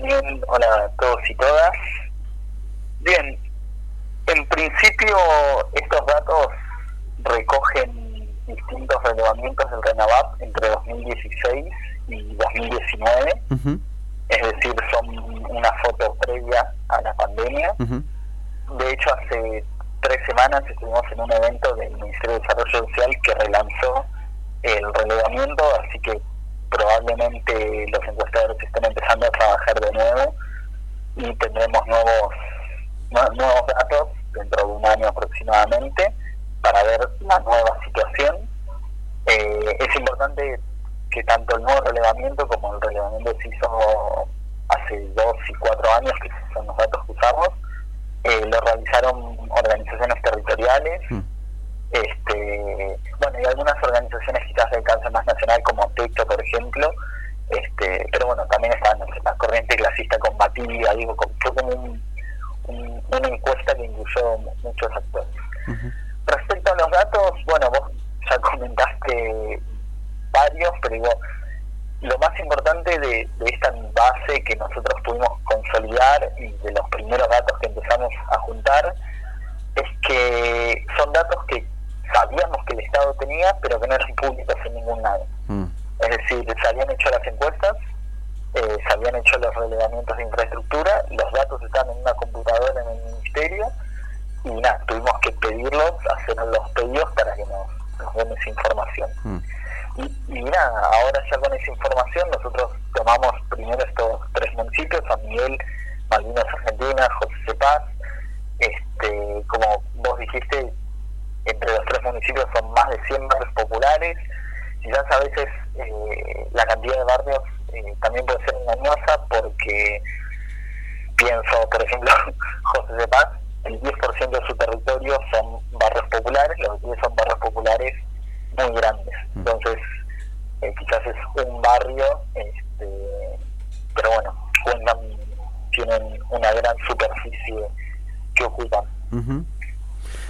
Daniel, hola a todos y todas. Bien, en principio estos datos recogen distintos relevamientos del RENAVAP entre 2016 y 2019, es decir, son una foto previa a la pandemia. De hecho, hace tres semanas estuvimos en un evento del Ministerio de Desarrollo Social que relanzó el relevamiento, así que probablemente los encuestadores estén empezando a trabajar de nuevo y tendremos nuevos nuevos datos dentro de un año aproximadamente para ver la nueva situación. Eh, es importante que tanto el nuevo relevamiento como el relevamiento que se hizo hace dos y cuatro años, que son los datos que usamos, eh, lo realizaron organizaciones territoriales. Mm este bueno y algunas organizaciones quizás de alcance más nacional como TECTO por ejemplo este pero bueno también está la corriente clasista combativa digo fue como una encuesta que incluyó muchos actores. Respecto a los datos bueno vos ya comentaste varios pero digo lo más importante de, de esta base que nosotros pudimos consolidar y de los primeros datos que empezamos a juntar es que son datos que sabíamos que pero que no eran públicos en ningún lado. Mm. Es decir, se habían hecho las encuestas, eh, se habían hecho los relevamientos de infraestructura, los datos están en una computadora en el ministerio y nada, tuvimos que pedirlos, hacer los pedidos para que nos, nos den esa información. Mm. Y, nada, ahora ya con esa información nosotros tomamos primero estos tres municipios, San Miguel, Malvinas Argentina, José Paz, este, como vos dijiste, entre los tres municipios son más de 100 barrios populares. Quizás a veces eh, la cantidad de barrios eh, también puede ser engañosa porque pienso, por ejemplo, José de Paz, el 10% de su territorio son barrios populares, los 10 son barrios populares muy grandes. Mm. Entonces, eh, quizás es un barrio, este, pero bueno, cuentan, tienen una gran superficie que ocupan.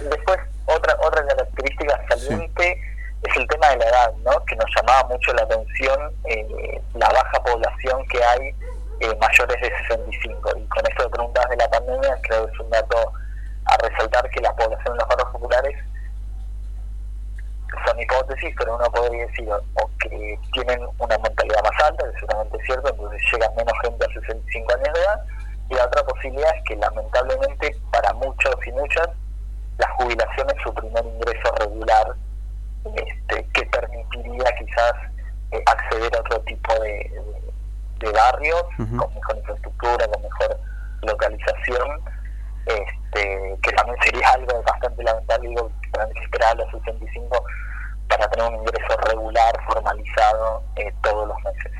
Después, otra otra característica saliente es el tema de la edad, ¿no? que nos llamaba mucho la atención eh, la baja población que hay eh, mayores de 65. Y con esto de preguntas de la pandemia, creo que es un dato a resaltar que la población en los barrios populares son hipótesis, pero uno podría decir o, que tienen una mentalidad más alta, que seguramente es cierto, entonces llegan menos gente a 65 años de edad, y la otra posibilidad es que lamentablemente para muchos y muchas la jubilación es su primer ingreso regular este, que permitiría quizás eh, acceder a otro tipo de, barrios con mejor infraestructura, con mejor localización, este, que también sería algo bastante lamentable, digo, que esperar a los 65 para tener un ingreso regular, formalizado eh, todos los meses.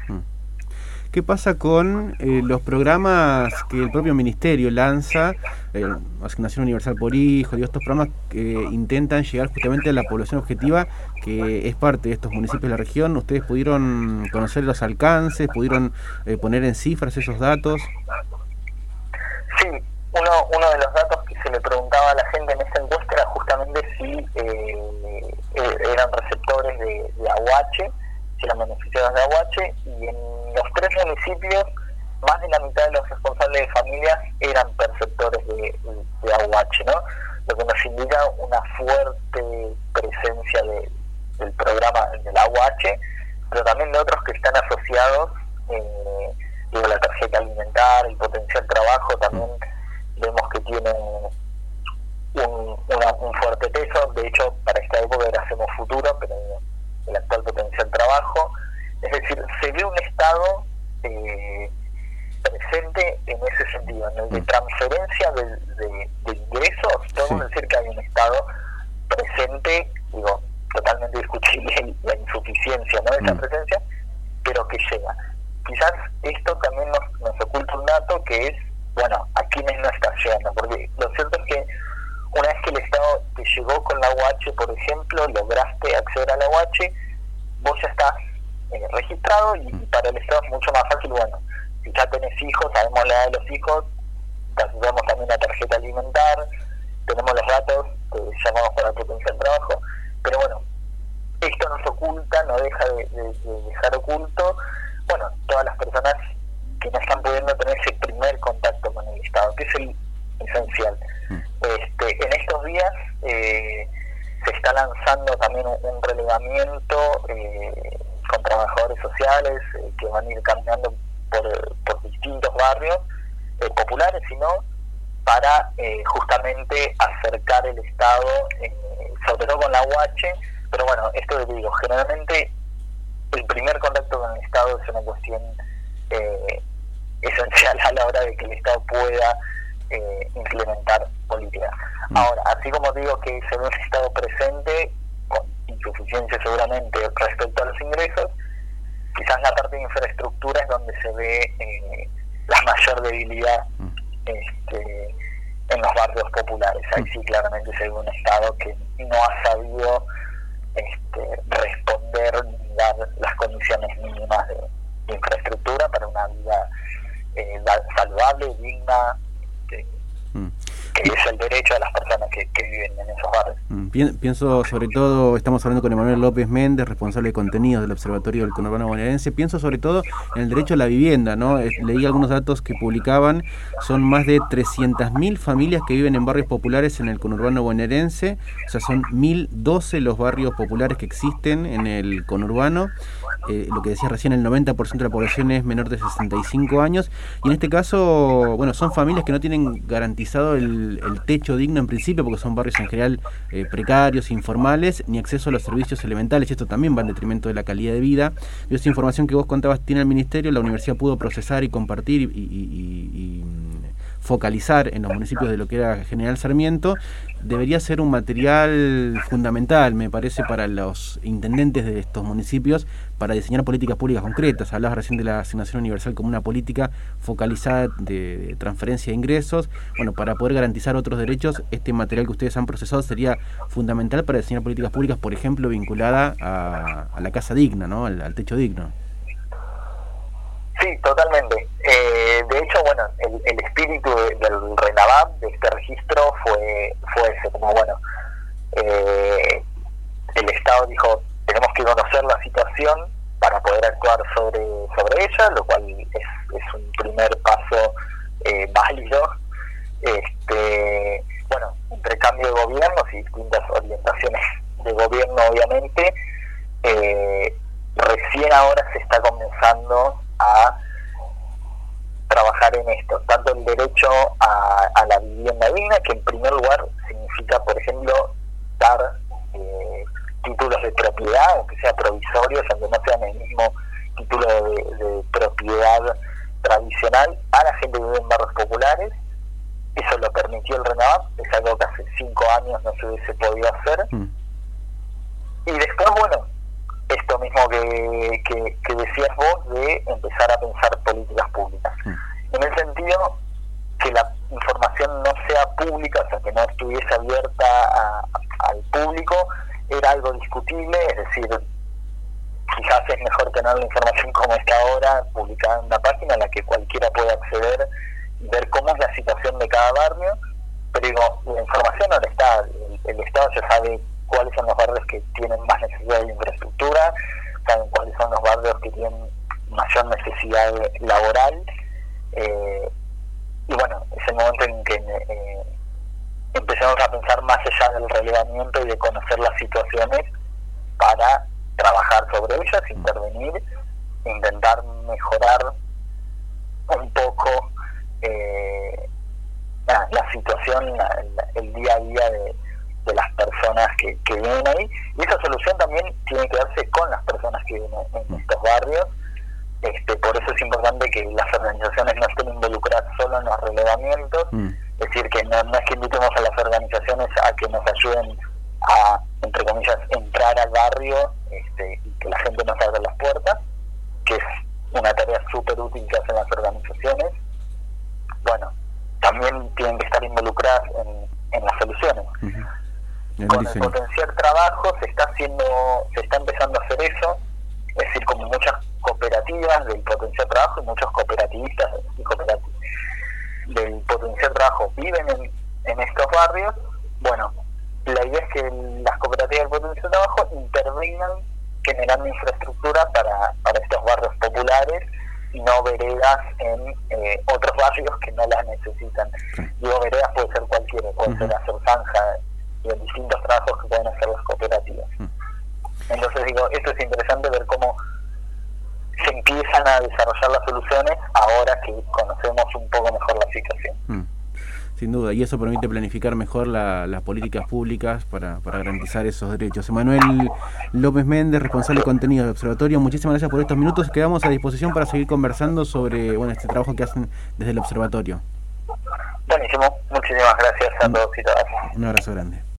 ¿Qué pasa con eh, los programas que el propio ministerio lanza, eh, Asignación Universal por Hijo, y estos programas que intentan llegar justamente a la población objetiva que es parte de estos municipios de la región? ¿Ustedes pudieron conocer los alcances, pudieron eh, poner en cifras esos datos? Sí, uno, uno de los datos que se le preguntaba a la gente en esta encuesta era justamente si eran receptores de, de aguache, si eran beneficiarios de aguache, y en los tres municipios, más de la mitad de los responsables de familias eran perceptores de, de ¿no? Lo que nos indica una fuerte presencia del programa del AUH, pero también de otros que están asociados, eh, digo, la tarjeta alimentar, el potencial trabajo, también vemos que tiene un, un fuerte peso, de hecho, para esta época era Hacemos Futuro, pero el actual potencial trabajo, es decir, se ve un Estado eh, presente en ese sentido, en el de mm. transferencia de, ingresos, podemos decir que hay un Estado presente, digo, totalmente discutible la insuficiencia ¿no? de esa mm. presencia, pero que llega. Quizás esto también nos, nos oculta un dato que es, bueno, a quiénes no está llegando, porque lo cierto es que una vez que el Estado te llegó con la UH, por ejemplo, lograste acceder a la UH, vos ya estás eh, registrado y, para el Estado es mucho más fácil, bueno, si ya tenés hijos, sabemos la edad de los hijos, tenemos también la tarjeta alimentar, tenemos los datos que llamamos para potenciar trabajo, pero bueno, esto nos oculta, no deja de, dejar oculto, bueno, todas las personas que no están pudiendo tener ese primer contacto con el Estado, que es el esencial. Mm. Este, en estos días eh, se está lanzando también un, relevamiento eh, trabajadores sociales eh, que van a ir caminando por, por distintos barrios populares, sino para justamente acercar el Estado, sobre todo con la UH, pero bueno, esto te digo, generalmente el primer contacto con el Estado es una cuestión eh, esencial a la hora de que el Estado pueda eh, implementar políticas. Mm. Ahora, así como digo que se ve un Estado presente, con insuficiencia seguramente respecto a los ingresos, quizás la parte de infraestructura es donde se ve eh, la mayor debilidad mm. este, en los barrios populares. Ahí mm. sí claramente se ve un Estado que no ha sabido este, responder ni dar las condiciones mínimas de, infraestructura para una vida eh, saludable, digna. Que es el derecho de las personas que, viven en esos barrios. Mm, pienso sobre todo, estamos hablando con Emanuel López Méndez, responsable de contenidos del Observatorio del Conurbano Bonaerense, pienso sobre todo en el derecho a la vivienda, ¿no? Leí algunos datos que publicaban, son más de 300.000 familias que viven en barrios populares en el conurbano bonaerense, o sea, son 1.012 los barrios populares que existen en el conurbano, eh, lo que decía recién, el 90% de la población es menor de 65 años, y en este caso, bueno, son familias que no tienen garantizado el, techo digno en principio, porque son barrios en general eh, precarios, informales, ni acceso a los servicios elementales, y esto también va en detrimento de la calidad de vida. Y esa información que vos contabas tiene el Ministerio, la universidad pudo procesar y compartir y focalizar en los municipios de lo que era General Sarmiento, debería ser un material fundamental, me parece, para los intendentes de estos municipios para diseñar políticas públicas concretas. Hablabas recién de la asignación universal como una política focalizada de transferencia de ingresos. Bueno, para poder garantizar otros derechos, este material que ustedes han procesado sería fundamental para diseñar políticas públicas, por ejemplo, vinculada a, la casa digna, ¿no? al techo digno. Sí, totalmente. Eh, de hecho, bueno, el, espíritu del RENAVAP, de este registro, fue, fue ese, como bueno, eh, el Estado dijo, tenemos que conocer la situación para poder actuar sobre, sobre ella, lo cual es, es un primer paso eh, válido. Este, bueno, entre cambio de gobiernos y distintas orientaciones de gobierno, obviamente, recién ahora se está comenzando a trabajar en esto, tanto el derecho a, la vivienda digna, que en primer lugar significa, por ejemplo, dar eh, títulos de propiedad, aunque sea provisorios, aunque no sean el mismo título de, propiedad tradicional, a la gente que vive en barrios populares. Eso lo permitió el RENAVAP, es algo que hace cinco años no se hubiese podido hacer. Mm. Y después, bueno, mismo que, que, decías vos de empezar a pensar políticas públicas. En el sentido que la información no sea pública, o sea, que no estuviese abierta al público, era algo discutible, es decir, quizás es mejor tener la información como está ahora, publicada en una página en la que cualquiera puede acceder y ver cómo es la situación de cada barrio, pero digo, la información ahora está, el, el Estado ya sabe cuáles son los barrios que tienen más necesidad de infraestructura, saben cuáles son los barrios que tienen mayor necesidad laboral. Eh, y bueno, es el momento en que eh, empezamos a pensar más allá del relevamiento y de conocer las situaciones para trabajar sobre ellas, intervenir, intentar mejorar un poco eh, la, situación, el día a día de, de las personas que, que viven ahí. Y esa solución también tiene que darse con las personas que viven en, estos barrios. Este, por eso es importante que las organizaciones no estén involucradas solo en los relevamientos. Mm. es decir que no, es que invitemos a las organizaciones a que nos ayuden a entre comillas entrar al barrio este, y que la gente nos abra las puertas que es una tarea súper útil que hacen las organizaciones. Bueno también tienen que estar involucradas en, en las soluciones con el potencial trabajo se está haciendo, se está empezando a hacer eso, es decir, como muchas cooperativas del potencial trabajo y muchos cooperativistas y del potencial trabajo viven en, en estos barrios, bueno, la idea es que las cooperativas del potencial trabajo intervengan generando infraestructura para, para estos barrios populares y no veredas en eh, otros barrios que no las necesitan. Digo, veredas puede ser cualquiera, puede ser hacer zanja y en distintos trabajos que pueden hacer las cooperativas. Entonces digo, esto es interesante ver cómo se empiezan a desarrollar las soluciones ahora que conocemos un poco mejor la situación sin duda, y eso permite planificar mejor las políticas públicas para, para, garantizar esos derechos. Emanuel López Méndez, responsable de contenido del Observatorio, muchísimas gracias por estos minutos. Quedamos a disposición para seguir conversando sobre bueno este trabajo que hacen desde el Observatorio. Buenísimo, muchísimas gracias a todos y todas. Un abrazo grande.